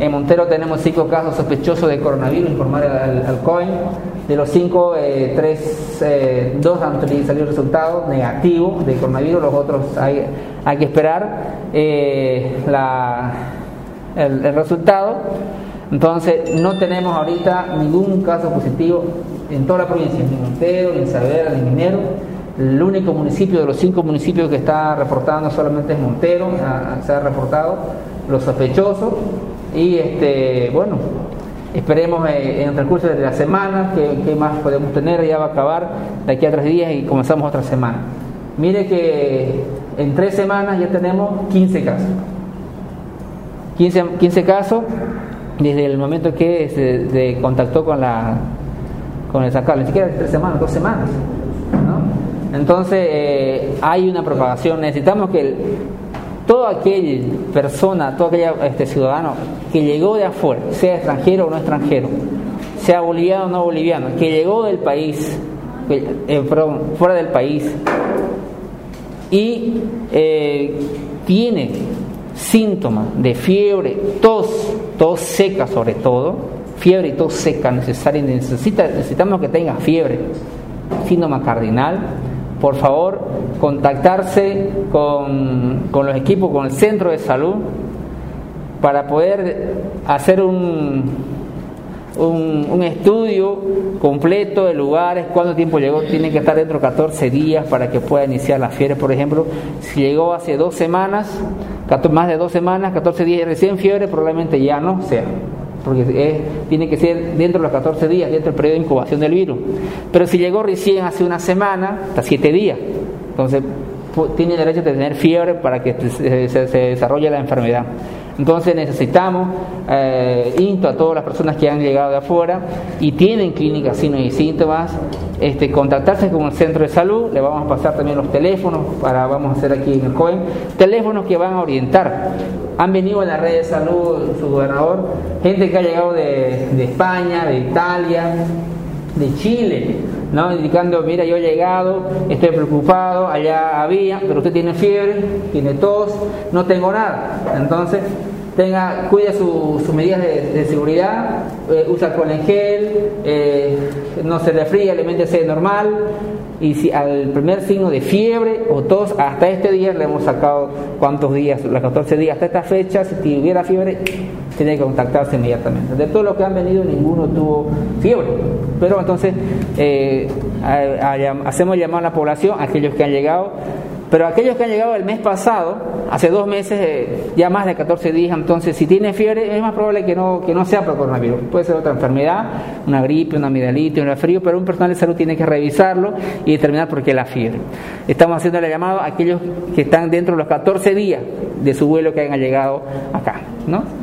En Montero tenemos cinco casos sospechosos de coronavirus, informar al, al COIN. De los cinco, eh, tres, eh, dos han salido resultados negativos de coronavirus, los otros hay, que esperar eh, el, resultado. Entonces, no tenemos ahorita ningún caso positivo en toda la provincia, ni Montero, ni Saavedra, ni Minero. El único municipio de los cinco municipios que está reportando solamente es Montero, se ha reportado los sospechosos y este, bueno, esperemos eh, en el transcurso de la semana qué, más podemos tener, ya va a acabar de aquí a tres días y comenzamos otra semana. Mire que en tres semanas ya tenemos 15 casos. 15, 15 casos desde el momento que se, contactó con la con el San Carlos, ni siquiera tres semanas, dos semanas. Entonces eh, hay una propagación, necesitamos que el, todo aquel persona, todo aquel este, ciudadano que llegó de afuera, sea extranjero o no extranjero, sea boliviano o no boliviano, que llegó del país, eh, fuera del país, y eh, tiene síntomas de fiebre, tos, tos seca sobre todo, fiebre y tos seca necesaria, necesita, necesitamos que tenga fiebre, síntoma cardinal, por favor contactarse con, con, los equipos, con el centro de salud, para poder hacer un, un, un, estudio completo de lugares, cuánto tiempo llegó, tiene que estar dentro de 14 días para que pueda iniciar la fiebre, por ejemplo, si llegó hace dos semanas, más de dos semanas, 14 días recién fiebre, probablemente ya no sea porque tiene que ser dentro de los 14 días, dentro del periodo de incubación del virus. Pero si llegó recién hace una semana, hasta 7 días, entonces tiene derecho de tener fiebre para que se, se desarrolle la enfermedad. Entonces necesitamos, eh, a todas las personas que han llegado de afuera y tienen clínicas, signos y síntomas, este, contactarse con el centro de salud, le vamos a pasar también los teléfonos, para vamos a hacer aquí en el COEN, teléfonos que van a orientar. Han venido en la red de salud su gobernador, gente que ha llegado de España, de Italia, de Chile, ¿no? indicando, mira, yo he llegado, estoy preocupado, allá había, pero usted tiene fiebre, tiene tos, no tengo nada. Entonces, tenga, cuide sus medidas de, seguridad, eh, usa con en gel, eh, no se resfría, alimentese normal, y si al primer signo de fiebre o tos, hasta este día le hemos sacado cuántos días, los 14 días, hasta esta fecha, si tuviera fiebre, tiene que contactarse inmediatamente. De todos los que han venido, ninguno tuvo fiebre. Pero entonces eh, hacemos llamar a la población, aquellos que han llegado, pero aquellos que han llegado el mes pasado, hace dos meses, eh, ya más de 14 días, entonces si tiene fiebre es más probable que no, que no sea por coronavirus. Puede ser otra enfermedad, una gripe, una amigdalitis, un resfrío, pero un personal de salud tiene que revisarlo y determinar por qué la fiebre. Estamos haciendo la llamada a aquellos que están dentro de los 14 días de su vuelo que hayan llegado acá. ¿no?